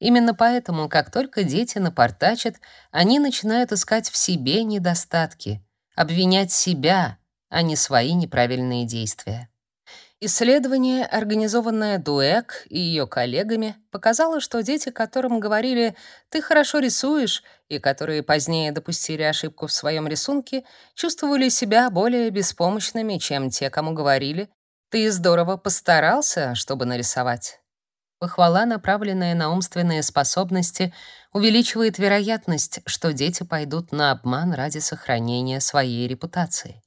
Именно поэтому, как только дети напортачат, они начинают искать в себе недостатки, обвинять себя, а не свои неправильные действия. Исследование, организованное Дуэк и ее коллегами, показало, что дети, которым говорили «ты хорошо рисуешь», и которые позднее допустили ошибку в своем рисунке, чувствовали себя более беспомощными, чем те, кому говорили «ты здорово постарался, чтобы нарисовать». Похвала, направленная на умственные способности, увеличивает вероятность, что дети пойдут на обман ради сохранения своей репутации.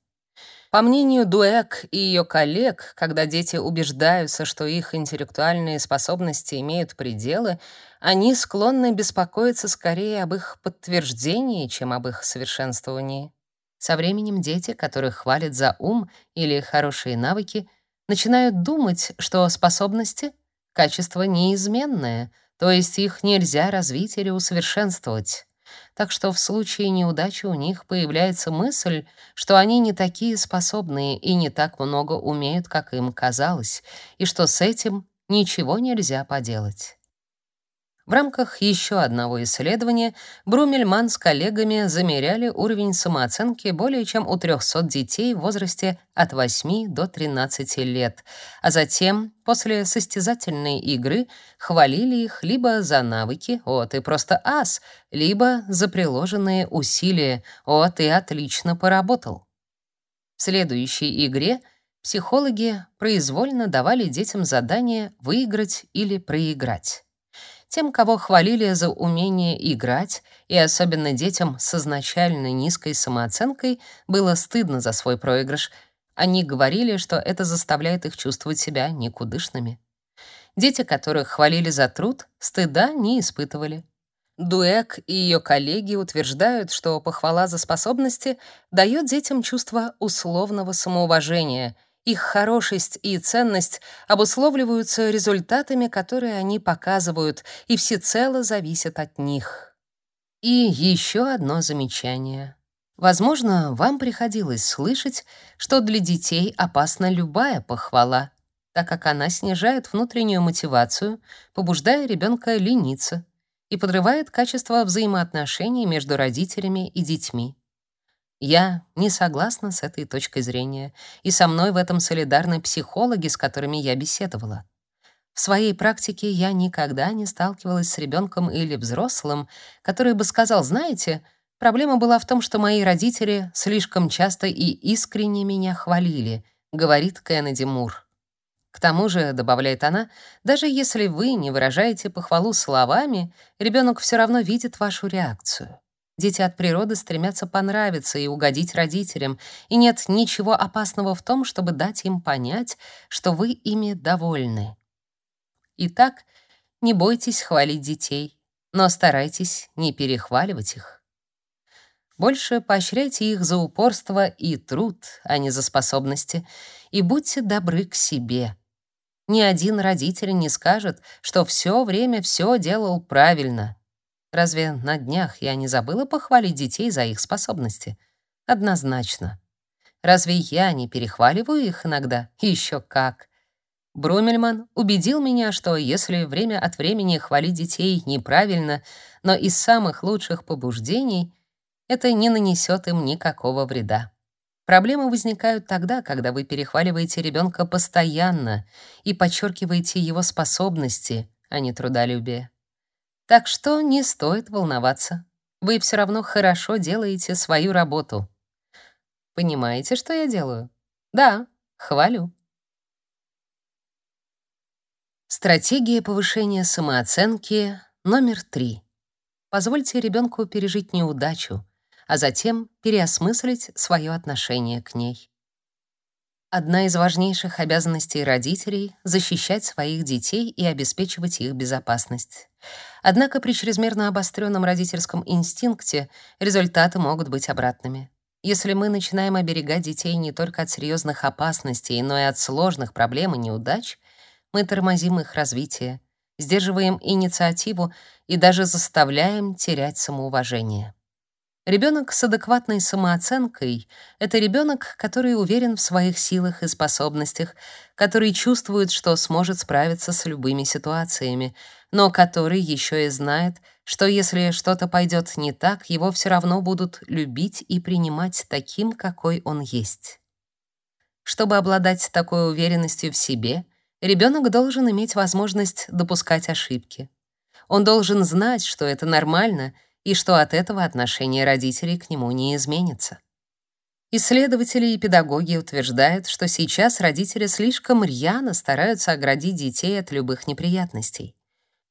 По мнению Дуэк и ее коллег, когда дети убеждаются, что их интеллектуальные способности имеют пределы, они склонны беспокоиться скорее об их подтверждении, чем об их совершенствовании. Со временем дети, которых хвалят за ум или хорошие навыки, начинают думать, что способности — Качество неизменное, то есть их нельзя развить или усовершенствовать. Так что в случае неудачи у них появляется мысль, что они не такие способные и не так много умеют, как им казалось, и что с этим ничего нельзя поделать. В рамках еще одного исследования Брумельман с коллегами замеряли уровень самооценки более чем у 300 детей в возрасте от 8 до 13 лет, а затем, после состязательной игры, хвалили их либо за навыки «О, ты просто ас», либо за приложенные усилия «О, ты отлично поработал». В следующей игре психологи произвольно давали детям задание выиграть или проиграть. Тем, кого хвалили за умение играть, и особенно детям с изначально низкой самооценкой, было стыдно за свой проигрыш. Они говорили, что это заставляет их чувствовать себя никудышными. Дети, которых хвалили за труд, стыда не испытывали. Дуэк и ее коллеги утверждают, что похвала за способности дает детям чувство условного самоуважения — их хорошесть и ценность обусловливаются результатами, которые они показывают, и всецело зависят от них. И еще одно замечание. Возможно, вам приходилось слышать, что для детей опасна любая похвала, так как она снижает внутреннюю мотивацию, побуждая ребенка лениться и подрывает качество взаимоотношений между родителями и детьми. Я не согласна с этой точкой зрения, и со мной в этом солидарны психологи, с которыми я беседовала. В своей практике я никогда не сталкивалась с ребенком или взрослым, который бы сказал, знаете, Проблема была в том, что мои родители слишком часто и искренне меня хвалили, говорит Кеннеди Мур. К тому же, добавляет она, даже если вы не выражаете похвалу словами, ребенок все равно видит вашу реакцию. Дети от природы стремятся понравиться и угодить родителям, и нет ничего опасного в том, чтобы дать им понять, что вы ими довольны. Итак, не бойтесь хвалить детей, но старайтесь не перехваливать их. Больше поощряйте их за упорство и труд, а не за способности, и будьте добры к себе. Ни один родитель не скажет, что все время все делал правильно. Разве на днях я не забыла похвалить детей за их способности? Однозначно. Разве я не перехваливаю их иногда? Еще как. Брумельман убедил меня, что если время от времени хвалить детей неправильно, но из самых лучших побуждений, это не нанесет им никакого вреда. Проблемы возникают тогда, когда вы перехваливаете ребенка постоянно и подчеркиваете его способности, а не трудолюбие. Так что не стоит волноваться. Вы все равно хорошо делаете свою работу. Понимаете, что я делаю? Да, хвалю. Стратегия повышения самооценки номер три. Позвольте ребенку пережить неудачу, а затем переосмыслить свое отношение к ней. Одна из важнейших обязанностей родителей — защищать своих детей и обеспечивать их безопасность. Однако при чрезмерно обостренном родительском инстинкте результаты могут быть обратными. Если мы начинаем оберегать детей не только от серьезных опасностей, но и от сложных проблем и неудач, мы тормозим их развитие, сдерживаем инициативу и даже заставляем терять самоуважение. Ребенок с адекватной самооценкой — это ребенок, который уверен в своих силах и способностях, который чувствует, что сможет справиться с любыми ситуациями, но который еще и знает, что если что-то пойдет не так, его все равно будут любить и принимать таким, какой он есть. Чтобы обладать такой уверенностью в себе, ребенок должен иметь возможность допускать ошибки. Он должен знать, что это нормально — и что от этого отношение родителей к нему не изменится. Исследователи и педагоги утверждают, что сейчас родители слишком рьяно стараются оградить детей от любых неприятностей.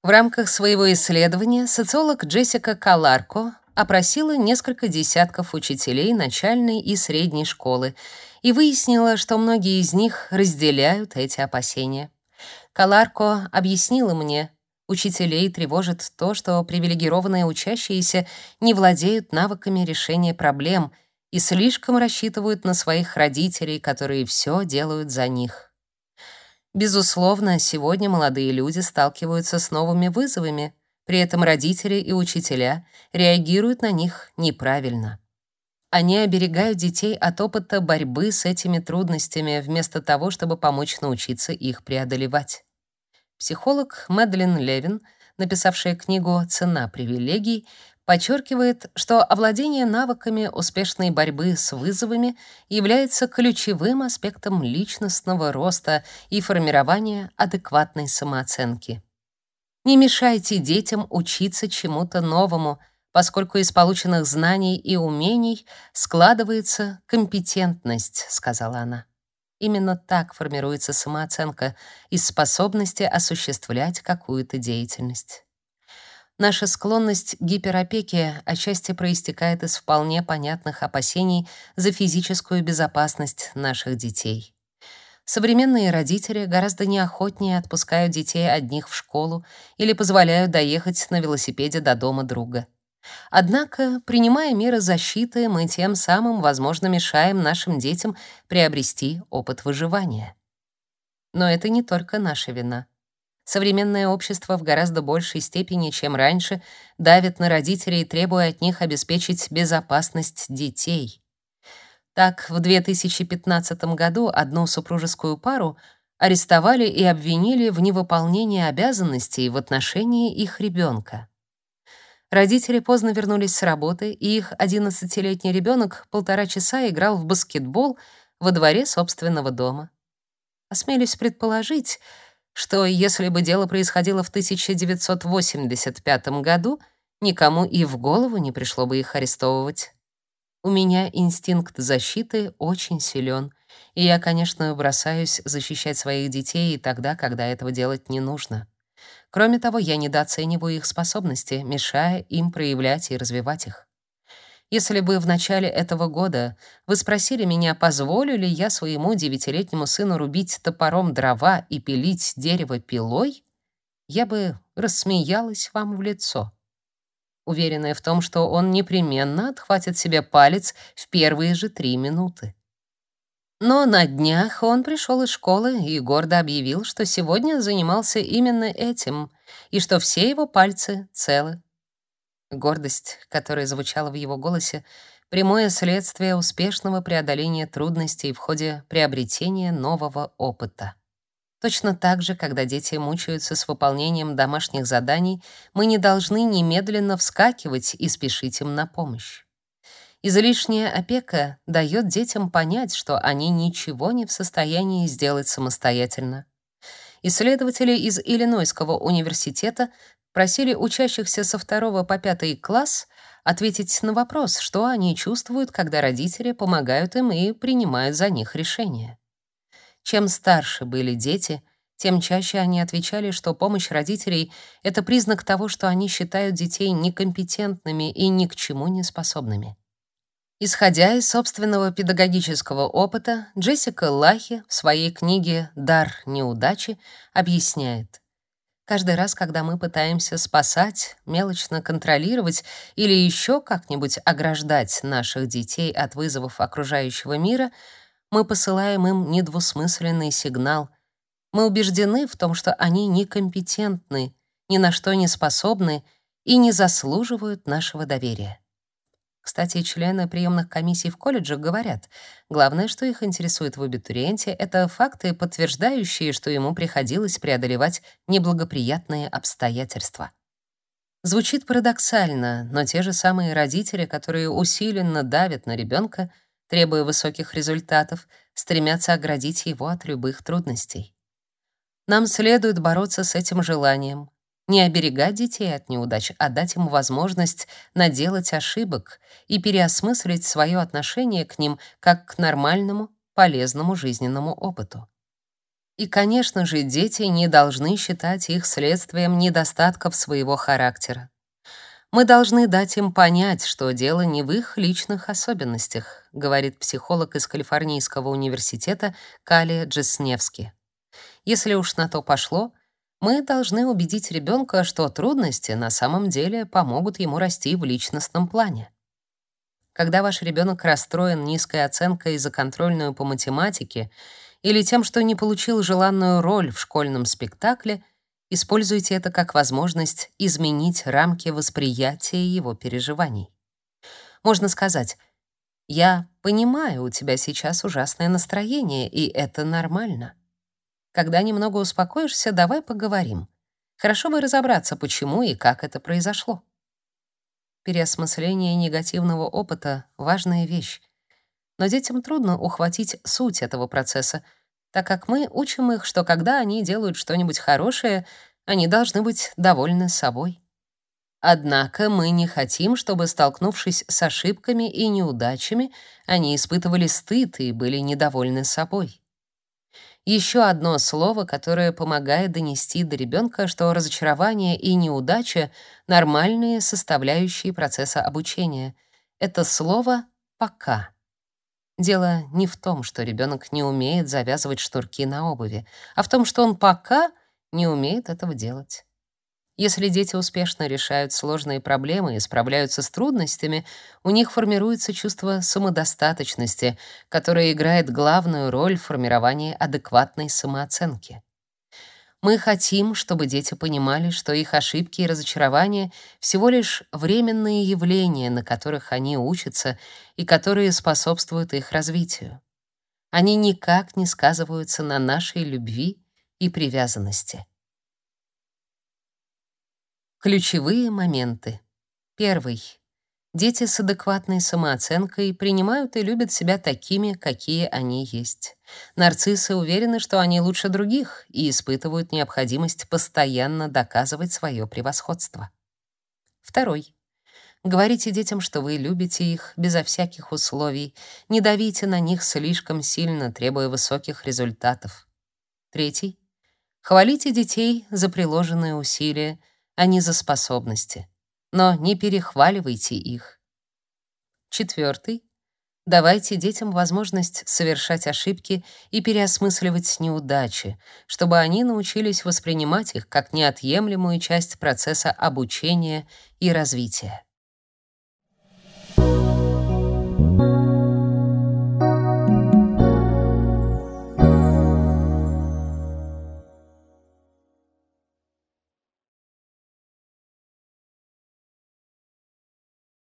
В рамках своего исследования социолог Джессика Каларко опросила несколько десятков учителей начальной и средней школы и выяснила, что многие из них разделяют эти опасения. Каларко объяснила мне, Учителей тревожит то, что привилегированные учащиеся не владеют навыками решения проблем и слишком рассчитывают на своих родителей, которые все делают за них. Безусловно, сегодня молодые люди сталкиваются с новыми вызовами, при этом родители и учителя реагируют на них неправильно. Они оберегают детей от опыта борьбы с этими трудностями вместо того, чтобы помочь научиться их преодолевать. Психолог Мэдлин Левин, написавшая книгу «Цена привилегий», подчеркивает, что овладение навыками успешной борьбы с вызовами является ключевым аспектом личностного роста и формирования адекватной самооценки. Не мешайте детям учиться чему-то новому, поскольку из полученных знаний и умений складывается компетентность, сказала она. Именно так формируется самооценка из способности осуществлять какую-то деятельность. Наша склонность к гиперопеке отчасти проистекает из вполне понятных опасений за физическую безопасность наших детей. Современные родители гораздо неохотнее отпускают детей одних в школу или позволяют доехать на велосипеде до дома друга. Однако, принимая меры защиты, мы тем самым, возможно, мешаем нашим детям приобрести опыт выживания. Но это не только наша вина. Современное общество в гораздо большей степени, чем раньше, давит на родителей, требуя от них обеспечить безопасность детей. Так, в 2015 году одну супружескую пару арестовали и обвинили в невыполнении обязанностей в отношении их ребенка. Родители поздно вернулись с работы, и их 11-летний ребенок полтора часа играл в баскетбол во дворе собственного дома. Осмелюсь предположить, что если бы дело происходило в 1985 году, никому и в голову не пришло бы их арестовывать. У меня инстинкт защиты очень силен, и я, конечно, бросаюсь защищать своих детей и тогда, когда этого делать не нужно. Кроме того, я недооцениваю их способности, мешая им проявлять и развивать их. Если бы в начале этого года вы спросили меня, позволю ли я своему девятилетнему сыну рубить топором дрова и пилить дерево пилой, я бы рассмеялась вам в лицо, уверенная в том, что он непременно отхватит себе палец в первые же три минуты. Но на днях он пришел из школы и гордо объявил, что сегодня занимался именно этим и что все его пальцы целы. Гордость, которая звучала в его голосе, прямое следствие успешного преодоления трудностей в ходе приобретения нового опыта. Точно так же, когда дети мучаются с выполнением домашних заданий, мы не должны немедленно вскакивать и спешить им на помощь. Излишняя опека дает детям понять, что они ничего не в состоянии сделать самостоятельно. Исследователи из Иллинойского университета просили учащихся со второго по пятый класс ответить на вопрос, что они чувствуют, когда родители помогают им и принимают за них решения. Чем старше были дети, тем чаще они отвечали, что помощь родителей — это признак того, что они считают детей некомпетентными и ни к чему не способными. Исходя из собственного педагогического опыта, Джессика Лахи в своей книге «Дар неудачи» объясняет — Каждый раз, когда мы пытаемся спасать, мелочно контролировать или еще как-нибудь ограждать наших детей от вызовов окружающего мира, мы посылаем им недвусмысленный сигнал. Мы убеждены в том, что они некомпетентны, ни на что не способны и не заслуживают нашего доверия. Кстати, члены приемных комиссий в колледжах говорят, главное, что их интересует в абитуриенте, это факты, подтверждающие, что ему приходилось преодолевать неблагоприятные обстоятельства. Звучит парадоксально, но те же самые родители, которые усиленно давят на ребенка, требуя высоких результатов, стремятся оградить его от любых трудностей. Нам следует бороться с этим желанием, не оберегать детей от неудач, а дать им возможность наделать ошибок и переосмыслить свое отношение к ним как к нормальному, полезному жизненному опыту. И, конечно же, дети не должны считать их следствием недостатков своего характера. Мы должны дать им понять, что дело не в их личных особенностях, говорит психолог из Калифорнийского университета Кали Джесневски. Если уж на то пошло, мы должны убедить ребенка, что трудности на самом деле помогут ему расти в личностном плане. Когда ваш ребенок расстроен низкой оценкой за контрольную по математике или тем, что не получил желанную роль в школьном спектакле, используйте это как возможность изменить рамки восприятия его переживаний. Можно сказать: "Я понимаю, у тебя сейчас ужасное настроение, и это нормально. Когда немного успокоишься, давай поговорим. Хорошо бы разобраться, почему и как это произошло. Переосмысление негативного опыта — важная вещь. Но детям трудно ухватить суть этого процесса, так как мы учим их, что когда они делают что-нибудь хорошее, они должны быть довольны собой. Однако мы не хотим, чтобы, столкнувшись с ошибками и неудачами, они испытывали стыд и были недовольны собой. Еще одно слово, которое помогает донести до ребенка, что разочарование и неудача — нормальные составляющие процесса обучения. Это слово «пока». Дело не в том, что ребенок не умеет завязывать шнурки на обуви, а в том, что он пока не умеет этого делать. Если дети успешно решают сложные проблемы и справляются с трудностями, у них формируется чувство самодостаточности, которое играет главную роль в формировании адекватной самооценки. Мы хотим, чтобы дети понимали, что их ошибки и разочарования всего лишь временные явления, на которых они учатся и которые способствуют их развитию. Они никак не сказываются на нашей любви и привязанности. Ключевые моменты. Первый. Дети с адекватной самооценкой принимают и любят себя такими, какие они есть. Нарциссы уверены, что они лучше других и испытывают необходимость постоянно доказывать свое превосходство. Второй. Говорите детям, что вы любите их безо всяких условий. Не давите на них слишком сильно, требуя высоких результатов. Третий. Хвалите детей за приложенные усилия, а не за способности. Но не перехваливайте их. Четвертый. Давайте детям возможность совершать ошибки и переосмысливать неудачи, чтобы они научились воспринимать их как неотъемлемую часть процесса обучения и развития.